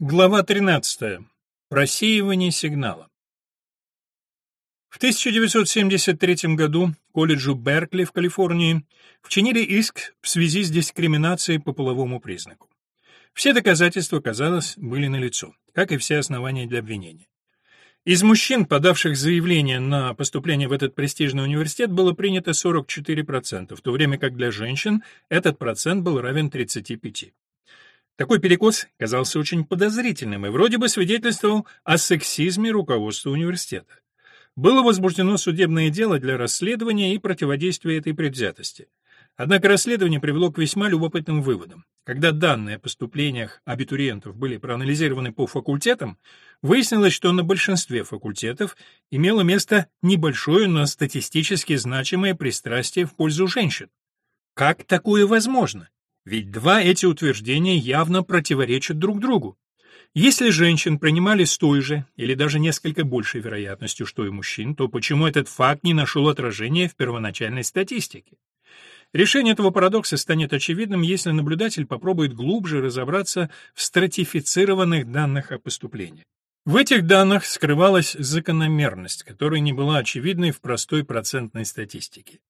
Глава 13. Просеивание сигнала. В 1973 году колледжу Беркли в Калифорнии вчинили иск в связи с дискриминацией по половому признаку. Все доказательства, казалось, были налицо, как и все основания для обвинения. Из мужчин, подавших заявление на поступление в этот престижный университет, было принято 44%, в то время как для женщин этот процент был равен 35%. Такой перекос казался очень подозрительным и вроде бы свидетельствовал о сексизме руководства университета. Было возбуждено судебное дело для расследования и противодействия этой предвзятости. Однако расследование привело к весьма любопытным выводам. Когда данные о поступлениях абитуриентов были проанализированы по факультетам, выяснилось, что на большинстве факультетов имело место небольшое, но статистически значимое пристрастие в пользу женщин. Как такое возможно? Ведь два эти утверждения явно противоречат друг другу. Если женщин принимали с той же или даже несколько большей вероятностью, что и мужчин, то почему этот факт не нашел отражения в первоначальной статистике? Решение этого парадокса станет очевидным, если наблюдатель попробует глубже разобраться в стратифицированных данных о поступлении. В этих данных скрывалась закономерность, которая не была очевидной в простой процентной статистике.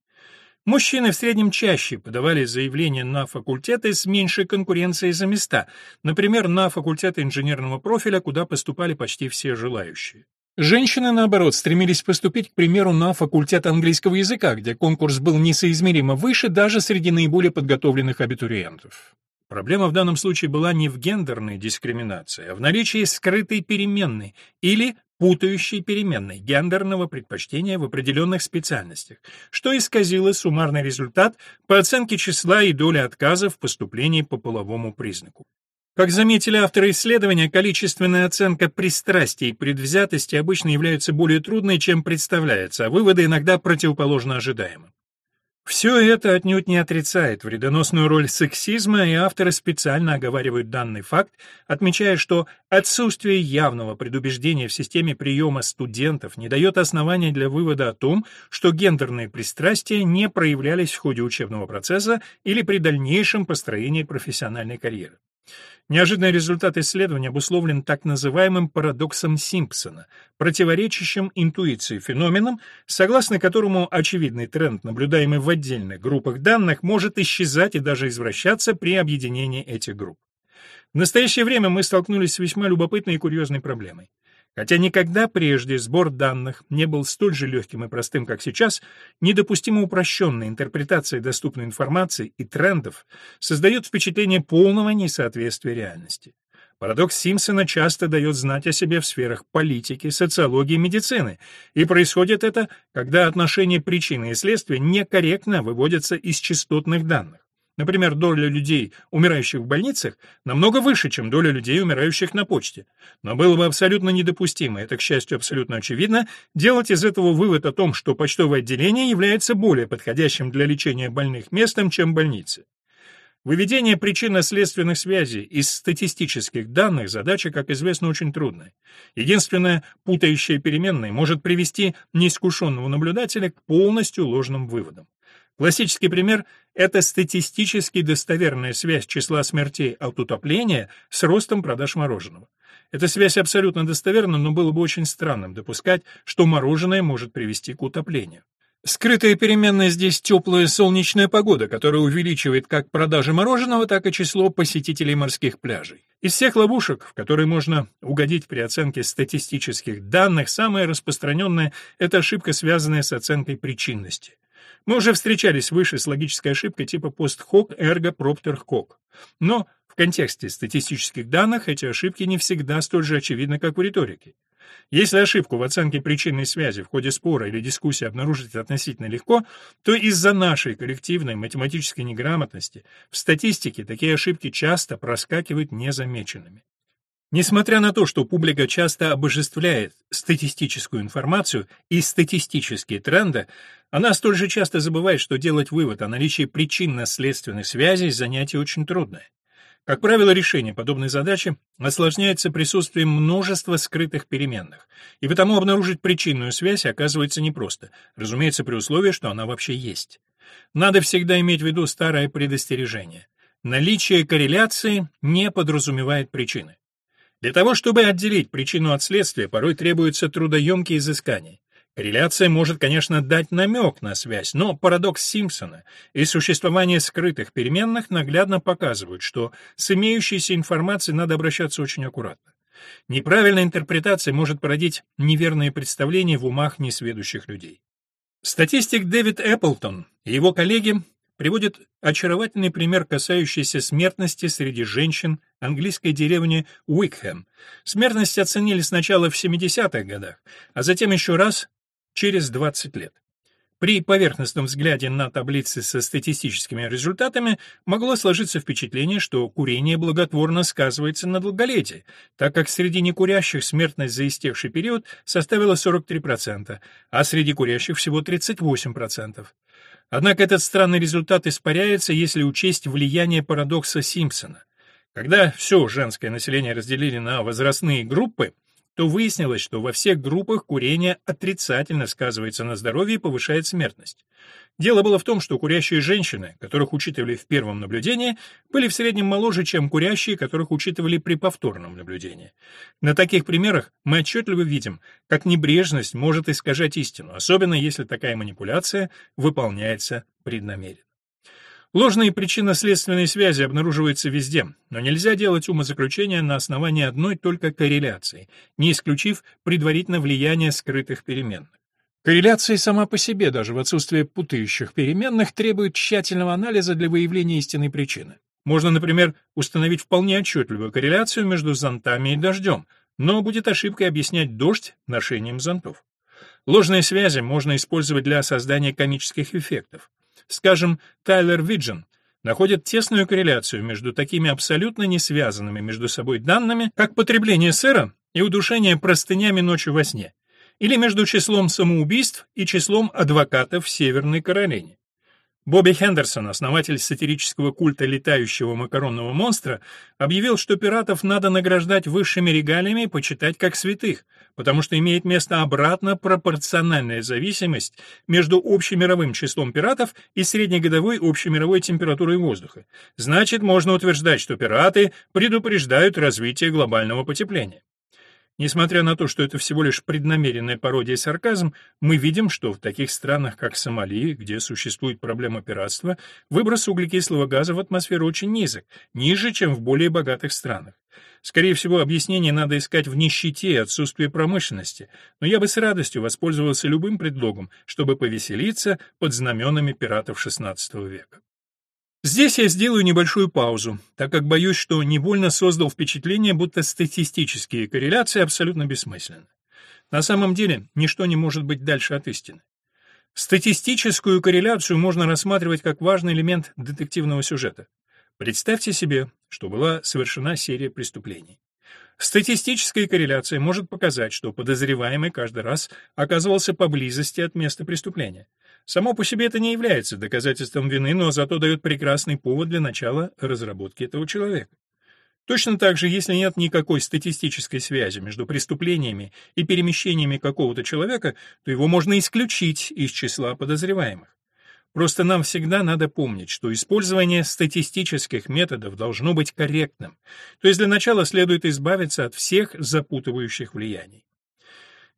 Мужчины в среднем чаще подавали заявления на факультеты с меньшей конкуренцией за места, например, на факультеты инженерного профиля, куда поступали почти все желающие. Женщины, наоборот, стремились поступить, к примеру, на факультет английского языка, где конкурс был несоизмеримо выше даже среди наиболее подготовленных абитуриентов. Проблема в данном случае была не в гендерной дискриминации, а в наличии скрытой переменной или путающей переменной гендерного предпочтения в определенных специальностях, что исказило суммарный результат по оценке числа и доли отказов в поступлении по половому признаку. Как заметили авторы исследования, количественная оценка пристрастий и предвзятости обычно является более трудной, чем представляется, а выводы иногда противоположно ожидаемым. Все это отнюдь не отрицает вредоносную роль сексизма, и авторы специально оговаривают данный факт, отмечая, что отсутствие явного предубеждения в системе приема студентов не дает основания для вывода о том, что гендерные пристрастия не проявлялись в ходе учебного процесса или при дальнейшем построении профессиональной карьеры. Неожиданный результат исследования обусловлен так называемым парадоксом Симпсона, противоречащим интуиции феноменом, согласно которому очевидный тренд, наблюдаемый в отдельных группах данных, может исчезать и даже извращаться при объединении этих групп. В настоящее время мы столкнулись с весьма любопытной и курьезной проблемой. Хотя никогда прежде сбор данных не был столь же легким и простым, как сейчас, недопустимо упрощенная интерпретация доступной информации и трендов создает впечатление полного несоответствия реальности. Парадокс Симпсона часто дает знать о себе в сферах политики, социологии медицины, и происходит это, когда отношения причины и следствия некорректно выводятся из частотных данных. Например, доля людей, умирающих в больницах, намного выше, чем доля людей, умирающих на почте. Но было бы абсолютно недопустимо, это, к счастью, абсолютно очевидно, делать из этого вывод о том, что почтовое отделение является более подходящим для лечения больных местом, чем больницы. Выведение причинно-следственных связей из статистических данных задача, как известно, очень трудная. Единственная путающая переменная может привести неискушенного наблюдателя к полностью ложным выводам. Классический пример – это статистически достоверная связь числа смертей от утопления с ростом продаж мороженого. Эта связь абсолютно достоверна, но было бы очень странным допускать, что мороженое может привести к утоплению. Скрытая переменная здесь теплая солнечная погода, которая увеличивает как продажи мороженого, так и число посетителей морских пляжей. Из всех ловушек, в которые можно угодить при оценке статистических данных, самая распространенная – это ошибка, связанная с оценкой причинности. Мы уже встречались выше с логической ошибкой типа post hoc ergo propter hoc. Но в контексте статистических данных эти ошибки не всегда столь же очевидны, как в риторике. Если ошибку в оценке причинной связи в ходе спора или дискуссии обнаружить относительно легко, то из-за нашей коллективной математической неграмотности в статистике такие ошибки часто проскакивают незамеченными. Несмотря на то, что публика часто обожествляет статистическую информацию и статистические тренды, она столь же часто забывает, что делать вывод о наличии причинно-следственных связей – занятие очень трудное. Как правило, решение подобной задачи осложняется присутствием множества скрытых переменных, и потому обнаружить причинную связь оказывается непросто, разумеется, при условии, что она вообще есть. Надо всегда иметь в виду старое предостережение. Наличие корреляции не подразумевает причины. Для того, чтобы отделить причину от следствия, порой требуются трудоемкие изыскания. Корреляция может, конечно, дать намек на связь, но парадокс Симпсона и существование скрытых переменных наглядно показывают, что с имеющейся информацией надо обращаться очень аккуратно. Неправильная интерпретация может породить неверные представления в умах несведущих людей. Статистик Дэвид Эпплтон и его коллеги приводят очаровательный пример, касающийся смертности среди женщин английской деревни Уикхэм. Смертность оценили сначала в 70-х годах, а затем еще раз через 20 лет. При поверхностном взгляде на таблицы со статистическими результатами могло сложиться впечатление, что курение благотворно сказывается на долголетии, так как среди некурящих смертность за истекший период составила 43%, а среди курящих всего 38%. Однако этот странный результат испаряется, если учесть влияние парадокса Симпсона. Когда все женское население разделили на возрастные группы, то выяснилось, что во всех группах курение отрицательно сказывается на здоровье и повышает смертность. Дело было в том, что курящие женщины, которых учитывали в первом наблюдении, были в среднем моложе, чем курящие, которых учитывали при повторном наблюдении. На таких примерах мы отчетливо видим, как небрежность может искажать истину, особенно если такая манипуляция выполняется преднамеренно. Ложные причинно-следственные связи обнаруживаются везде, но нельзя делать умозаключения на основании одной только корреляции, не исключив предварительно влияние скрытых переменных. Корреляция сама по себе, даже в отсутствии путающих переменных, требует тщательного анализа для выявления истинной причины. Можно, например, установить вполне отчетливую корреляцию между зонтами и дождем, но будет ошибкой объяснять дождь ношением зонтов. Ложные связи можно использовать для создания комических эффектов. Скажем, Тайлер Виджен находит тесную корреляцию между такими абсолютно не связанными между собой данными, как потребление сыра и удушение простынями ночью во сне, или между числом самоубийств и числом адвокатов в Северной Каролине. Бобби Хендерсон, основатель сатирического культа летающего макаронного монстра, объявил, что пиратов надо награждать высшими регалиями и почитать как святых, потому что имеет место обратно пропорциональная зависимость между общемировым числом пиратов и среднегодовой общемировой температурой воздуха. Значит, можно утверждать, что пираты предупреждают развитие глобального потепления. Несмотря на то, что это всего лишь преднамеренная пародия и сарказм, мы видим, что в таких странах, как Сомали, где существует проблема пиратства, выброс углекислого газа в атмосферу очень низок, ниже, чем в более богатых странах. Скорее всего, объяснение надо искать в нищете и отсутствии промышленности, но я бы с радостью воспользовался любым предлогом, чтобы повеселиться под знаменами пиратов XVI века. Здесь я сделаю небольшую паузу, так как боюсь, что невольно создал впечатление, будто статистические корреляции абсолютно бессмысленны. На самом деле, ничто не может быть дальше от истины. Статистическую корреляцию можно рассматривать как важный элемент детективного сюжета. Представьте себе, что была совершена серия преступлений. Статистическая корреляция может показать, что подозреваемый каждый раз оказывался поблизости от места преступления. Само по себе это не является доказательством вины, но зато дает прекрасный повод для начала разработки этого человека. Точно так же, если нет никакой статистической связи между преступлениями и перемещениями какого-то человека, то его можно исключить из числа подозреваемых. Просто нам всегда надо помнить, что использование статистических методов должно быть корректным, то есть для начала следует избавиться от всех запутывающих влияний.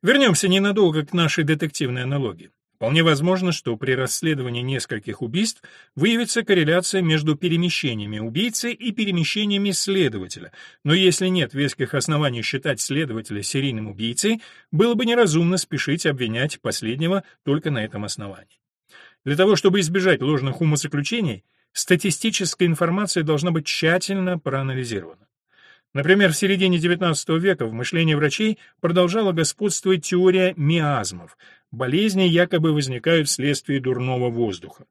Вернемся ненадолго к нашей детективной аналогии. Вполне возможно, что при расследовании нескольких убийств выявится корреляция между перемещениями убийцы и перемещениями следователя, но если нет веских оснований считать следователя серийным убийцей, было бы неразумно спешить обвинять последнего только на этом основании. Для того, чтобы избежать ложных умозаключений, статистическая информация должна быть тщательно проанализирована. Например, в середине XIX века в мышлении врачей продолжала господствовать теория миазмов, болезни якобы возникают вследствие дурного воздуха.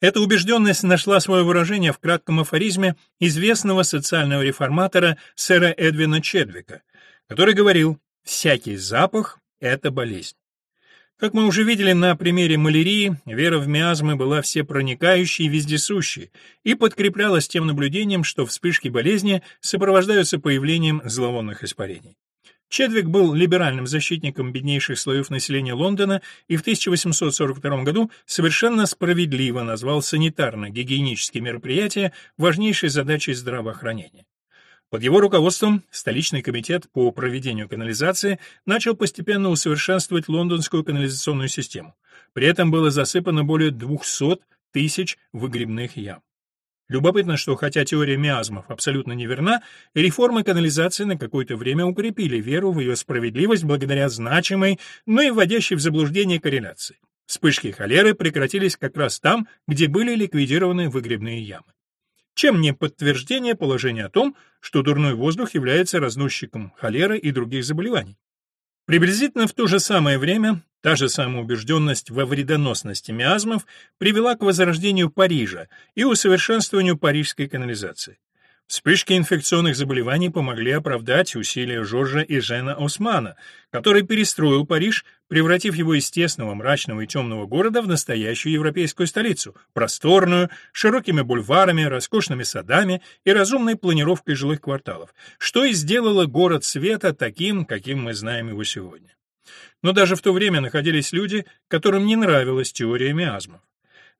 Эта убежденность нашла свое выражение в кратком афоризме известного социального реформатора сэра Эдвина Чедвика, который говорил «всякий запах – это болезнь». Как мы уже видели на примере малярии, вера в миазмы была всепроникающей и вездесущей и подкреплялась тем наблюдением, что вспышки болезни сопровождаются появлением зловонных испарений. Чедвик был либеральным защитником беднейших слоев населения Лондона и в 1842 году совершенно справедливо назвал санитарно-гигиенические мероприятия важнейшей задачей здравоохранения. Под его руководством столичный комитет по проведению канализации начал постепенно усовершенствовать лондонскую канализационную систему. При этом было засыпано более 200 тысяч выгребных ям. Любопытно, что хотя теория миазмов абсолютно неверна, реформы канализации на какое-то время укрепили веру в ее справедливость благодаря значимой, но и вводящей в заблуждение корреляции. Вспышки холеры прекратились как раз там, где были ликвидированы выгребные ямы. Чем не подтверждение положения о том, что дурной воздух является разносчиком холеры и других заболеваний. Приблизительно в то же самое время та же самая убежденность во вредоносности миазмов привела к возрождению Парижа и усовершенствованию парижской канализации. Вспышки инфекционных заболеваний помогли оправдать усилия Жоржа и Жена Османа, который перестроил Париж, превратив его из тесного, мрачного и темного города в настоящую европейскую столицу, просторную, широкими бульварами, роскошными садами и разумной планировкой жилых кварталов, что и сделало город света таким, каким мы знаем его сегодня. Но даже в то время находились люди, которым не нравилась теория миазмов.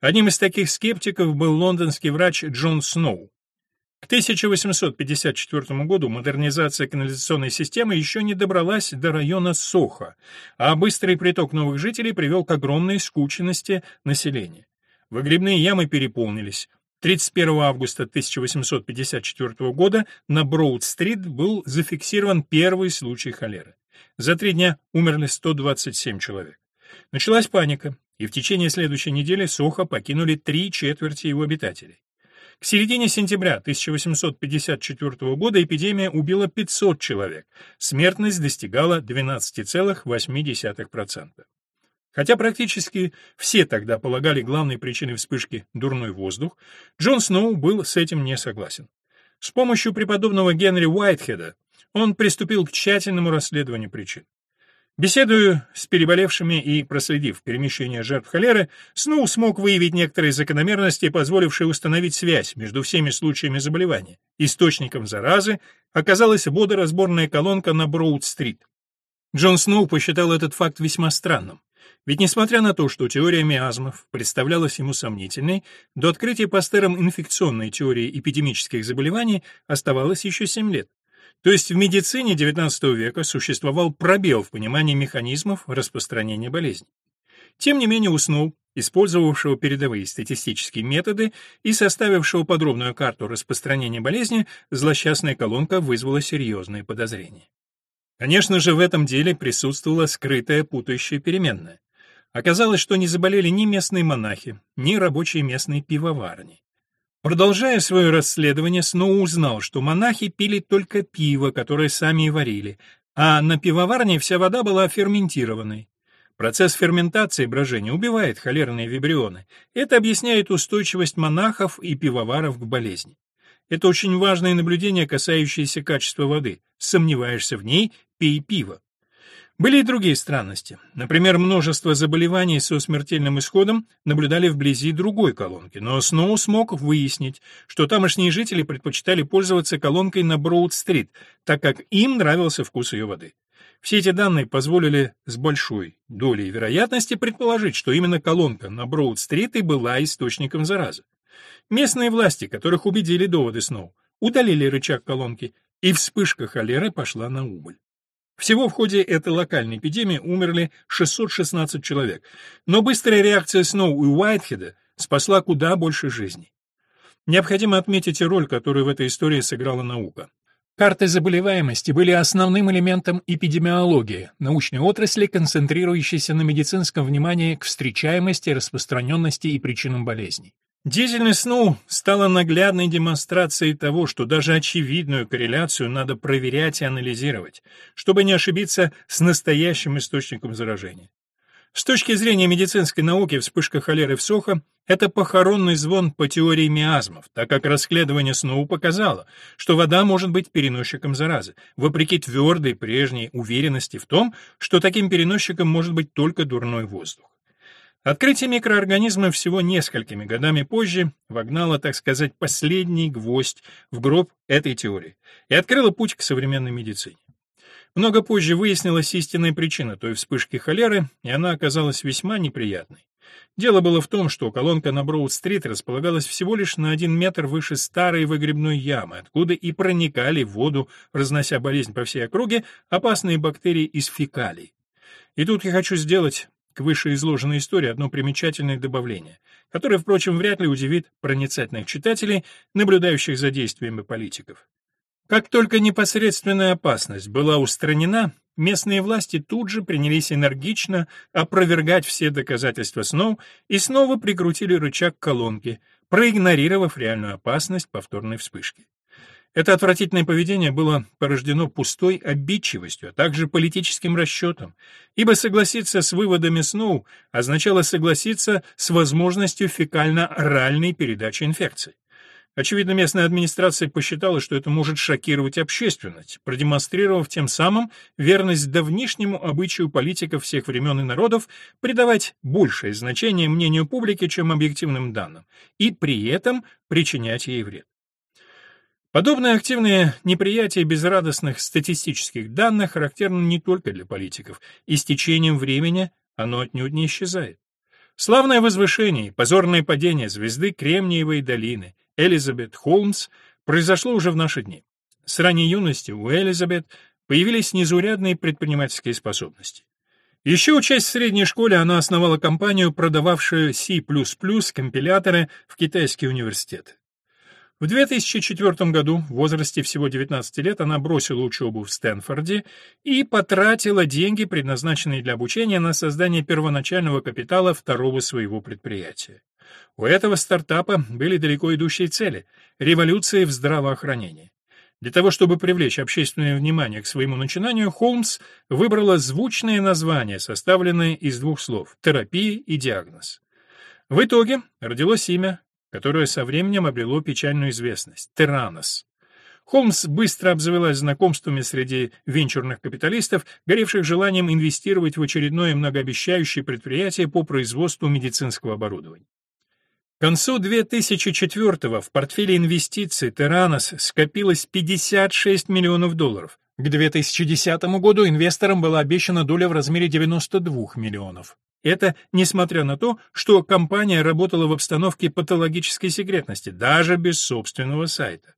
Одним из таких скептиков был лондонский врач Джон Сноу. К 1854 году модернизация канализационной системы еще не добралась до района Сохо, а быстрый приток новых жителей привел к огромной скученности населения. Выгребные ямы переполнились. 31 августа 1854 года на Броуд-стрит был зафиксирован первый случай холеры. За три дня умерли 127 человек. Началась паника, и в течение следующей недели Сохо покинули три четверти его обитателей. К середине сентября 1854 года эпидемия убила 500 человек, смертность достигала 12,8%. Хотя практически все тогда полагали главной причиной вспышки дурной воздух, Джон Сноу был с этим не согласен. С помощью преподобного Генри Уайтхеда он приступил к тщательному расследованию причин. Беседуя с переболевшими и проследив перемещение жертв холеры, Сноу смог выявить некоторые закономерности, позволившие установить связь между всеми случаями заболевания. Источником заразы оказалась водоразборная колонка на Броуд-стрит. Джон Сноу посчитал этот факт весьма странным. Ведь несмотря на то, что теория миазмов представлялась ему сомнительной, до открытия Пастером инфекционной теории эпидемических заболеваний оставалось еще 7 лет. То есть в медицине XIX века существовал пробел в понимании механизмов распространения болезней. Тем не менее у Сноу, использовавшего передовые статистические методы и составившего подробную карту распространения болезни, злосчастная колонка вызвала серьезные подозрения. Конечно же, в этом деле присутствовала скрытая путающая переменная. Оказалось, что не заболели ни местные монахи, ни рабочие местной пивоварни. Продолжая свое расследование, Сноу узнал, что монахи пили только пиво, которое сами и варили, а на пивоварне вся вода была ферментированной. Процесс ферментации брожения убивает холерные вибрионы. Это объясняет устойчивость монахов и пивоваров к болезни. Это очень важное наблюдение, касающееся качества воды. Сомневаешься в ней – пей пиво. Были и другие странности. Например, множество заболеваний со смертельным исходом наблюдали вблизи другой колонки, но Сноу смог выяснить, что тамошние жители предпочитали пользоваться колонкой на Броуд-стрит, так как им нравился вкус ее воды. Все эти данные позволили с большой долей вероятности предположить, что именно колонка на Броуд-стрит и была источником заразы. Местные власти, которых убедили доводы Сноу, удалили рычаг колонки, и вспышка холеры пошла на убыль. Всего в ходе этой локальной эпидемии умерли 616 человек, но быстрая реакция Сноу и Уайтхеда спасла куда больше жизней. Необходимо отметить и роль, которую в этой истории сыграла наука. Карты заболеваемости были основным элементом эпидемиологии, научной отрасли, концентрирующейся на медицинском внимании к встречаемости, распространенности и причинам болезней. Дизельный Сноу стала наглядной демонстрацией того, что даже очевидную корреляцию надо проверять и анализировать, чтобы не ошибиться с настоящим источником заражения. С точки зрения медицинской науки вспышка холеры в Сохо – это похоронный звон по теории миазмов, так как расследование Сноу показало, что вода может быть переносчиком заразы, вопреки твердой прежней уверенности в том, что таким переносчиком может быть только дурной воздух. Открытие микроорганизма всего несколькими годами позже вогнало, так сказать, последний гвоздь в гроб этой теории и открыло путь к современной медицине. Много позже выяснилась истинная причина той вспышки холеры, и она оказалась весьма неприятной. Дело было в том, что колонка на Броуд-стрит располагалась всего лишь на один метр выше старой выгребной ямы, откуда и проникали в воду, разнося болезнь по всей округе, опасные бактерии из фекалий. И тут я хочу сделать к вышеизложенной истории одно примечательное добавление, которое, впрочем, вряд ли удивит проницательных читателей, наблюдающих за действиями политиков. Как только непосредственная опасность была устранена, местные власти тут же принялись энергично опровергать все доказательства снов и снова прикрутили рычаг колонки, проигнорировав реальную опасность повторной вспышки. Это отвратительное поведение было порождено пустой обидчивостью, а также политическим расчетом, ибо согласиться с выводами Сноу означало согласиться с возможностью фекально-оральной передачи инфекции. Очевидно, местная администрация посчитала, что это может шокировать общественность, продемонстрировав тем самым верность давнишнему обычаю политиков всех времен и народов придавать большее значение мнению публики, чем объективным данным, и при этом причинять ей вред. Подобное активное неприятие безрадостных статистических данных характерно не только для политиков, и с течением времени оно отнюдь не исчезает. Славное возвышение позорное падение звезды Кремниевой долины Элизабет Холмс произошло уже в наши дни. С ранней юности у Элизабет появились незаурядные предпринимательские способности. Еще учась в средней школе, она основала компанию, продававшую C++ компиляторы в китайские университеты. В 2004 году, в возрасте всего 19 лет, она бросила учебу в Стэнфорде и потратила деньги, предназначенные для обучения, на создание первоначального капитала второго своего предприятия. У этого стартапа были далеко идущие цели — революция в здравоохранении. Для того, чтобы привлечь общественное внимание к своему начинанию, Холмс выбрала звучное название, составленное из двух слов — терапия и диагноз. В итоге родилось имя, которое со временем обрело печальную известность — Терранос. Холмс быстро обзавелась знакомствами среди венчурных капиталистов, горевших желанием инвестировать в очередное многообещающее предприятие по производству медицинского оборудования. К концу 2004-го в портфеле инвестиций Terranos скопилось 56 миллионов долларов. К 2010 году инвесторам была обещана доля в размере 92 миллионов. Это несмотря на то, что компания работала в обстановке патологической секретности, даже без собственного сайта.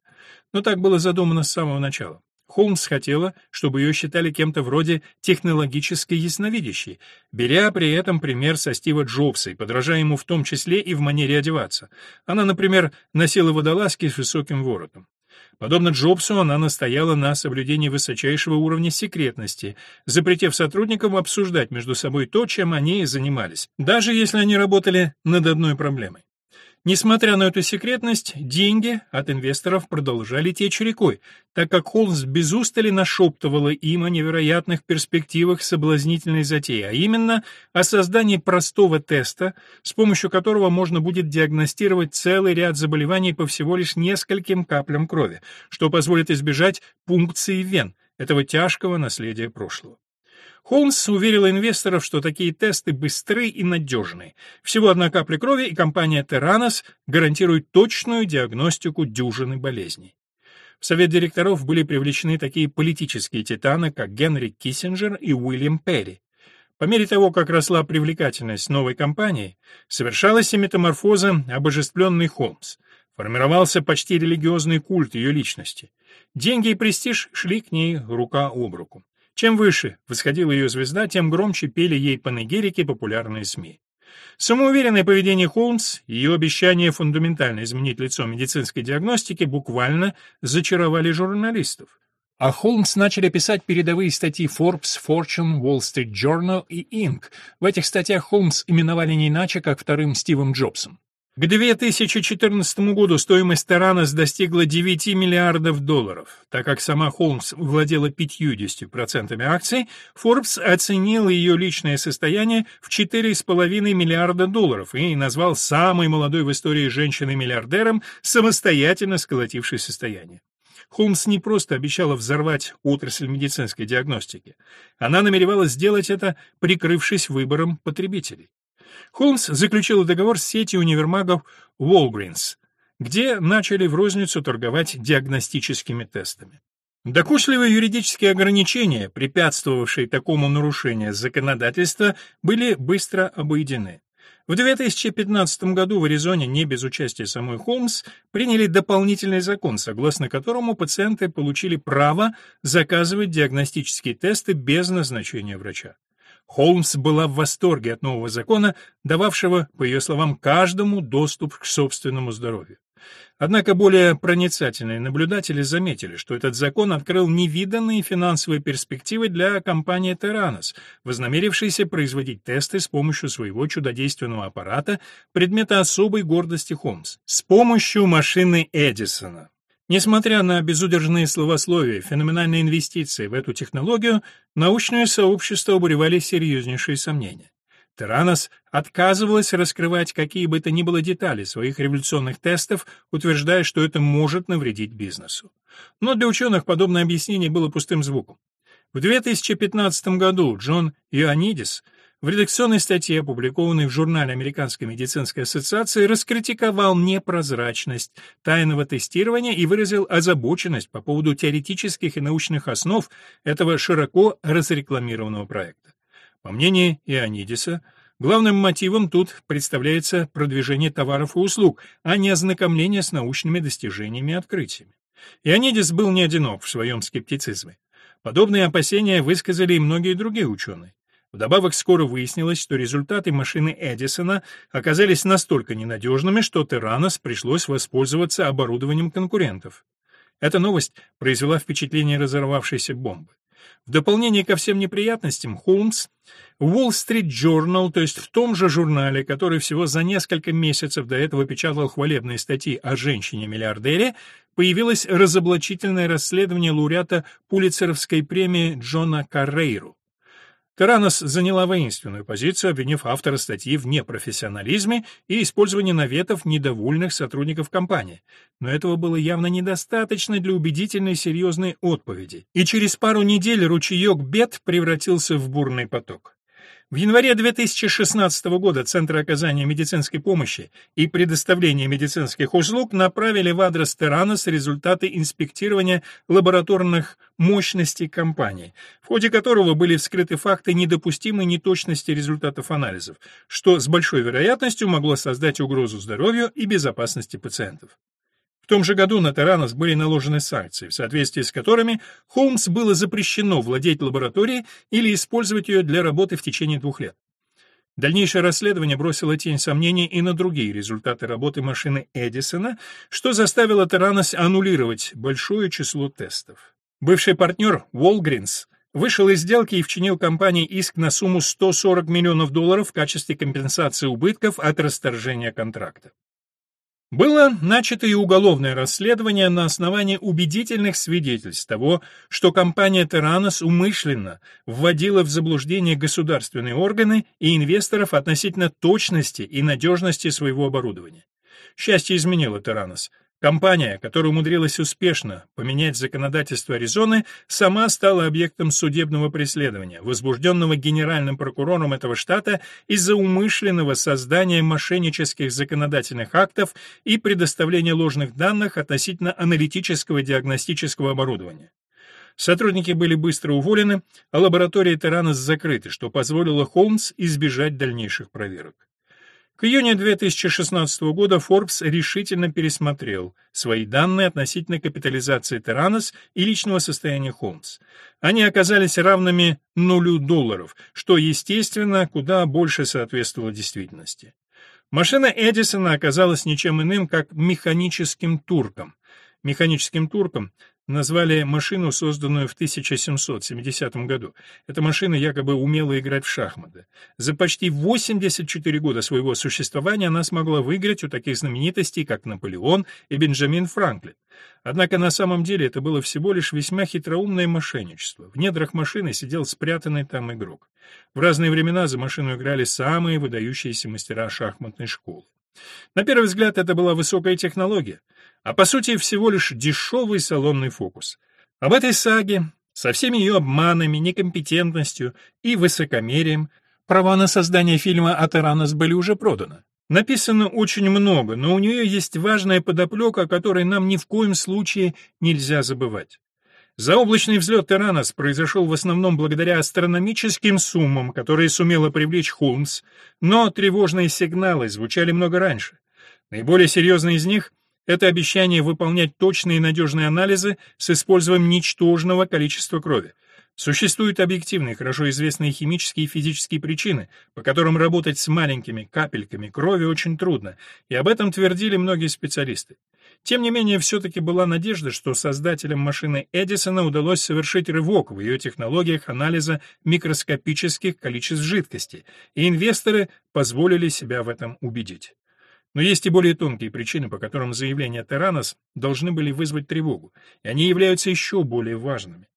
Но так было задумано с самого начала. Холмс хотела, чтобы ее считали кем-то вроде технологической ясновидящей, беря при этом пример со Стива Джобса и подражая ему в том числе и в манере одеваться. Она, например, носила водолазки с высоким воротом. Подобно Джобсу, она настояла на соблюдении высочайшего уровня секретности, запретив сотрудникам обсуждать между собой то, чем они занимались, даже если они работали над одной проблемой. Несмотря на эту секретность, деньги от инвесторов продолжали течь рекой, так как Холмс без устали нашептывала им о невероятных перспективах соблазнительной затеи, а именно о создании простого теста, с помощью которого можно будет диагностировать целый ряд заболеваний по всего лишь нескольким каплям крови, что позволит избежать пункции вен, этого тяжкого наследия прошлого. Холмс уверил инвесторов, что такие тесты быстры и надежны. Всего одна капля крови, и компания Terranos гарантирует точную диагностику дюжины болезней. В совет директоров были привлечены такие политические титаны, как Генри Киссинджер и Уильям Перри. По мере того, как росла привлекательность новой компании, совершалась и метаморфоза обожествленный Холмс. Формировался почти религиозный культ ее личности. Деньги и престиж шли к ней рука об руку. Чем выше восходила ее звезда, тем громче пели ей панегирики популярные СМИ. Самоуверенное поведение Холмс ее обещание фундаментально изменить лицо медицинской диагностики буквально зачаровали журналистов. А Холмс начали писать передовые статьи Forbes, Fortune, Wall Street Journal и Inc. В этих статьях Холмс именовали не иначе, как вторым Стивом Джобсом. К 2014 году стоимость Таранос достигла 9 миллиардов долларов. Так как сама Холмс владела 50% акций, Forbes оценил ее личное состояние в 4,5 миллиарда долларов и назвал самой молодой в истории женщиной-миллиардером, самостоятельно сколотившей состояние. Холмс не просто обещала взорвать отрасль медицинской диагностики. Она намеревалась сделать это, прикрывшись выбором потребителей. Холмс заключил договор с сетью универмагов Walgreens, где начали в розницу торговать диагностическими тестами. Докучливые юридические ограничения, препятствовавшие такому нарушению законодательства, были быстро обойдены. В 2015 году в Аризоне, не без участия самой Холмс, приняли дополнительный закон, согласно которому пациенты получили право заказывать диагностические тесты без назначения врача. Холмс была в восторге от нового закона, дававшего, по ее словам, каждому доступ к собственному здоровью. Однако более проницательные наблюдатели заметили, что этот закон открыл невиданные финансовые перспективы для компании Terranos, вознамерившейся производить тесты с помощью своего чудодейственного аппарата, предмета особой гордости Холмс, с помощью машины Эдисона. Несмотря на безудержные словословия, феноменальные инвестиции в эту технологию, научное сообщество обуревали серьезнейшие сомнения. Теранос отказывалась раскрывать какие бы то ни было детали своих революционных тестов, утверждая, что это может навредить бизнесу. Но для ученых подобное объяснение было пустым звуком. В 2015 году Джон Иоаннидис в редакционной статье, опубликованной в журнале Американской медицинской ассоциации, раскритиковал непрозрачность тайного тестирования и выразил озабоченность по поводу теоретических и научных основ этого широко разрекламированного проекта. По мнению Ионидиса, главным мотивом тут представляется продвижение товаров и услуг, а не ознакомление с научными достижениями и открытиями. Ионидис был не одинок в своем скептицизме. Подобные опасения высказали и многие другие ученые. Вдобавок скоро выяснилось, что результаты машины Эдисона оказались настолько ненадежными, что Терранос пришлось воспользоваться оборудованием конкурентов. Эта новость произвела впечатление разорвавшейся бомбы. В дополнение ко всем неприятностям, Холмс в Wall Street Journal, то есть в том же журнале, который всего за несколько месяцев до этого печатал хвалебные статьи о женщине-миллиардере, появилось разоблачительное расследование лауреата Пулитцеровской премии Джона Каррейру. Таранос заняла воинственную позицию, обвинив автора статьи в непрофессионализме и использовании наветов недовольных сотрудников компании. Но этого было явно недостаточно для убедительной серьезной отповеди, и через пару недель ручеек бед превратился в бурный поток. В январе 2016 года Центр оказания медицинской помощи и предоставления медицинских услуг направили в адрес Теранос результаты инспектирования лабораторных мощностей компании, в ходе которого были вскрыты факты недопустимой неточности результатов анализов, что с большой вероятностью могло создать угрозу здоровью и безопасности пациентов. В том же году на Таранос были наложены санкции, в соответствии с которыми Холмс было запрещено владеть лабораторией или использовать ее для работы в течение двух лет. Дальнейшее расследование бросило тень сомнений и на другие результаты работы машины Эдисона, что заставило Таранос аннулировать большое число тестов. Бывший партнер Walgreens вышел из сделки и вчинил компании иск на сумму 140 миллионов долларов в качестве компенсации убытков от расторжения контракта. Было начато и уголовное расследование на основании убедительных свидетельств того, что компания «Теранос» умышленно вводила в заблуждение государственные органы и инвесторов относительно точности и надежности своего оборудования. Счастье изменило «Теранос». Компания, которая умудрилась успешно поменять законодательство Аризоны, сама стала объектом судебного преследования, возбужденного генеральным прокурором этого штата из-за умышленного создания мошеннических законодательных актов и предоставления ложных данных относительно аналитического диагностического оборудования. Сотрудники были быстро уволены, а лаборатории Теранос закрыты, что позволило Холмс избежать дальнейших проверок. К июню 2016 года Forbes решительно пересмотрел свои данные относительно капитализации Terranos и личного состояния Холмс. Они оказались равными нулю долларов, что, естественно, куда больше соответствовало действительности. Машина Эдисона оказалась ничем иным, как механическим турком. Механическим турком назвали машину, созданную в 1770 году. Эта машина якобы умела играть в шахматы. За почти 84 года своего существования она смогла выиграть у таких знаменитостей, как Наполеон и Бенджамин Франклин. Однако на самом деле это было всего лишь весьма хитроумное мошенничество. В недрах машины сидел спрятанный там игрок. В разные времена за машину играли самые выдающиеся мастера шахматной школы. На первый взгляд это была высокая технология — а по сути всего лишь дешевый салонный фокус. Об этой саге, со всеми ее обманами, некомпетентностью и высокомерием, права на создание фильма от Иранос были уже проданы. Написано очень много, но у нее есть важная подоплека, о которой нам ни в коем случае нельзя забывать. Заоблачный взлет Теранос произошел в основном благодаря астрономическим суммам, которые сумела привлечь Холмс, но тревожные сигналы звучали много раньше. Наиболее серьезный из них — это обещание выполнять точные и надежные анализы с использованием ничтожного количества крови. Существуют объективные, хорошо известные химические и физические причины, по которым работать с маленькими капельками крови очень трудно, и об этом твердили многие специалисты. Тем не менее, все-таки была надежда, что создателям машины Эдисона удалось совершить рывок в ее технологиях анализа микроскопических количеств жидкости, и инвесторы позволили себя в этом убедить. Но есть и более тонкие причины, по которым заявления Теранос должны были вызвать тревогу, и они являются еще более важными.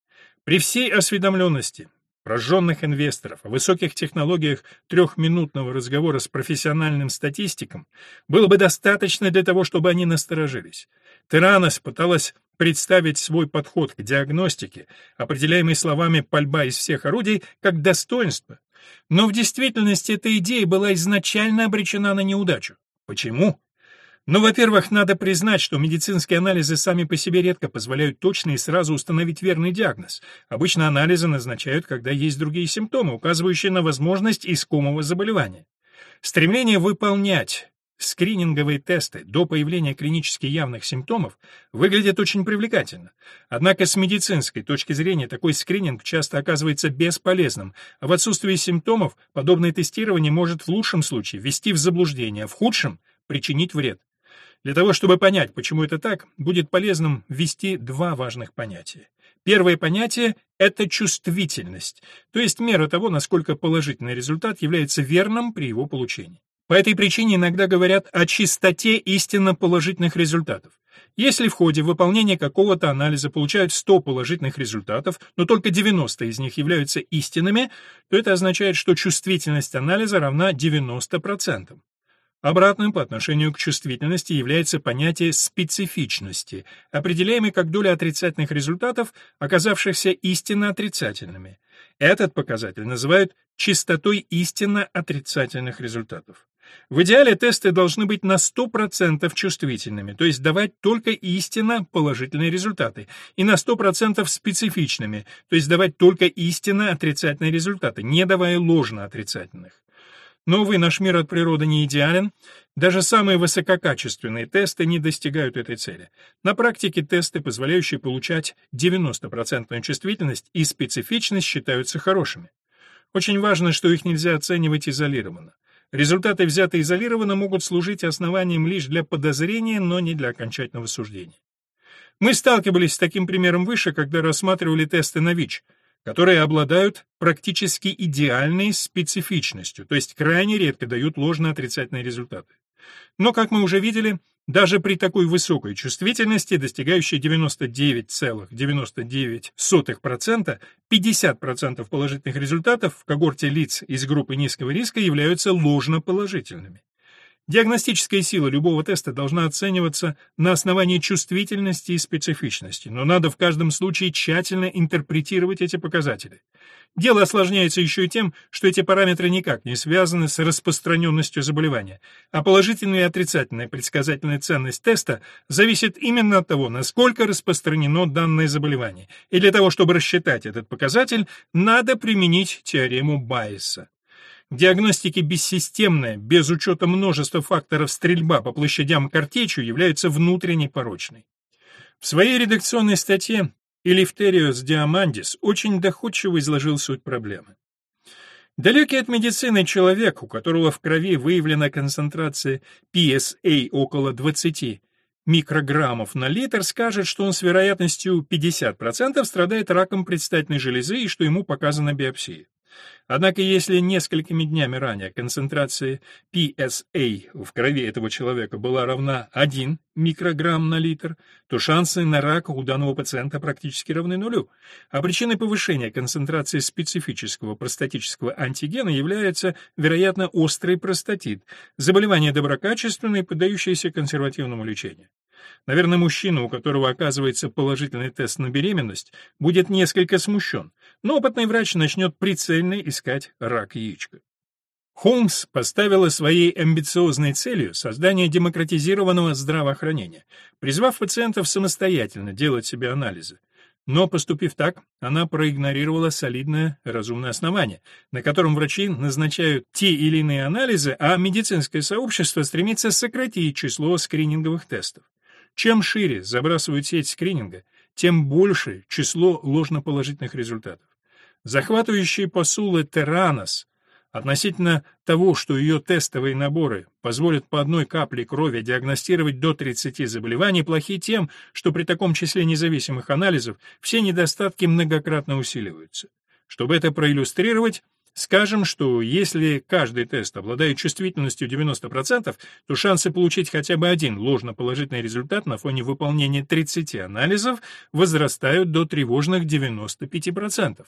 При всей осведомленности прожженных инвесторов о высоких технологиях трехминутного разговора с профессиональным статистиком было бы достаточно для того, чтобы они насторожились. Теранос пыталась представить свой подход к диагностике, определяемый словами «пальба из всех орудий», как достоинство. Но в действительности эта идея была изначально обречена на неудачу. Почему? Ну, во-первых, надо признать, что медицинские анализы сами по себе редко позволяют точно и сразу установить верный диагноз. Обычно анализы назначают, когда есть другие симптомы, указывающие на возможность искомого заболевания. Стремление выполнять скрининговые тесты до появления клинически явных симптомов выглядит очень привлекательно. Однако с медицинской точки зрения такой скрининг часто оказывается бесполезным, а в отсутствии симптомов подобное тестирование может в лучшем случае ввести в заблуждение, а в худшем – причинить вред. Для того, чтобы понять, почему это так, будет полезным ввести два важных понятия. Первое понятие — это чувствительность, то есть мера того, насколько положительный результат является верным при его получении. По этой причине иногда говорят о чистоте истинно положительных результатов. Если в ходе выполнения какого-то анализа получают 100 положительных результатов, но только 90 из них являются истинными, то это означает, что чувствительность анализа равна 90%. Обратным по отношению к чувствительности является понятие специфичности, определяемый как доля отрицательных результатов, оказавшихся истинно отрицательными. Этот показатель называют частотой истинно отрицательных результатов. В идеале тесты должны быть на 100% чувствительными, то есть давать только истинно положительные результаты, и на 100% специфичными, то есть давать только истинно отрицательные результаты, не давая ложно отрицательных. Но, увы, наш мир от природы не идеален. Даже самые высококачественные тесты не достигают этой цели. На практике тесты, позволяющие получать 90% чувствительность и специфичность, считаются хорошими. Очень важно, что их нельзя оценивать изолированно. Результаты, взятые изолированно, могут служить основанием лишь для подозрения, но не для окончательного суждения. Мы сталкивались с таким примером выше, когда рассматривали тесты на ВИЧ – которые обладают практически идеальной специфичностью, то есть крайне редко дают ложно-отрицательные результаты. Но, как мы уже видели, даже при такой высокой чувствительности, достигающей 99,99%, 50% положительных результатов в когорте лиц из группы низкого риска являются ложноположительными. Диагностическая сила любого теста должна оцениваться на основании чувствительности и специфичности, но надо в каждом случае тщательно интерпретировать эти показатели. Дело осложняется еще и тем, что эти параметры никак не связаны с распространенностью заболевания, а положительная и отрицательная предсказательная ценность теста зависит именно от того, насколько распространено данное заболевание, и для того, чтобы рассчитать этот показатель, надо применить теорему Байеса. Диагностики бессистемная, без учета множества факторов стрельба по площадям картечью является внутренней порочной. В своей редакционной статье Элифтериус Диамандис очень доходчиво изложил суть проблемы. Далекий от медицины человек, у которого в крови выявлена концентрация PSA около 20 микрограммов на литр, скажет, что он с вероятностью 50% страдает раком предстательной железы и что ему показана биопсия. Однако если несколькими днями ранее концентрация PSA в крови этого человека была равна 1 микрограмм на литр, то шансы на рак у данного пациента практически равны нулю. А причиной повышения концентрации специфического простатического антигена является, вероятно, острый простатит, заболевание доброкачественное, поддающееся консервативному лечению. Наверное, мужчина, у которого оказывается положительный тест на беременность, будет несколько смущен, но опытный врач начнет прицельно искать рак яичка. Холмс поставила своей амбициозной целью создание демократизированного здравоохранения, призвав пациентов самостоятельно делать себе анализы. Но, поступив так, она проигнорировала солидное разумное основание, на котором врачи назначают те или иные анализы, а медицинское сообщество стремится сократить число скрининговых тестов. Чем шире забрасывают сеть скрининга, тем больше число ложноположительных результатов. Захватывающие посулы Терранос относительно того, что ее тестовые наборы позволят по одной капле крови диагностировать до 30 заболеваний, плохи тем, что при таком числе независимых анализов все недостатки многократно усиливаются. Чтобы это проиллюстрировать, Скажем, что если каждый тест обладает чувствительностью 90%, то шансы получить хотя бы один ложноположительный результат на фоне выполнения 30 анализов возрастают до тревожных 95%.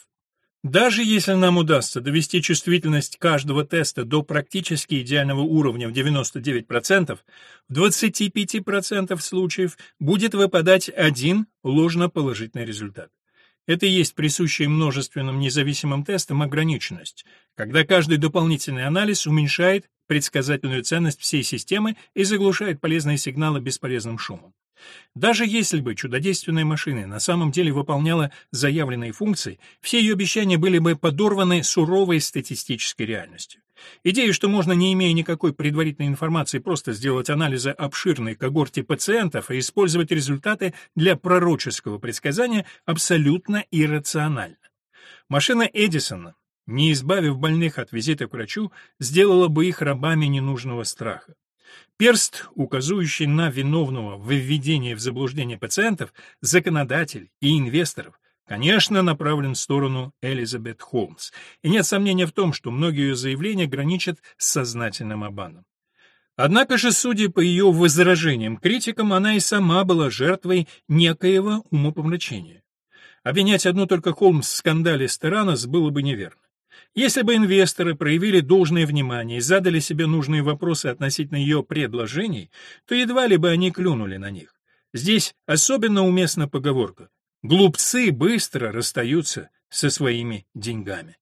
Даже если нам удастся довести чувствительность каждого теста до практически идеального уровня в 99%, в 25% случаев будет выпадать один ложноположительный результат. Это и есть присущая множественным независимым тестам ограниченность, когда каждый дополнительный анализ уменьшает предсказательную ценность всей системы и заглушает полезные сигналы бесполезным шумом. Даже если бы чудодейственная машина на самом деле выполняла заявленные функции, все ее обещания были бы подорваны суровой статистической реальностью. Идея, что можно, не имея никакой предварительной информации, просто сделать анализы обширной когорте пациентов и использовать результаты для пророческого предсказания, абсолютно иррациональна. Машина Эдисона, не избавив больных от визита к врачу, сделала бы их рабами ненужного страха. Перст, указывающий на виновного в введении в заблуждение пациентов, законодатель и инвесторов, конечно, направлен в сторону Элизабет Холмс, и нет сомнения в том, что многие ее заявления граничат с сознательным обманом. Однако же, судя по ее возражениям критикам, она и сама была жертвой некоего умопомрачения. Обвинять одну только Холмс в скандале Стеранос было бы неверно. Если бы инвесторы проявили должное внимание и задали себе нужные вопросы относительно ее предложений, то едва ли бы они клюнули на них. Здесь особенно уместна поговорка «глупцы быстро расстаются со своими деньгами».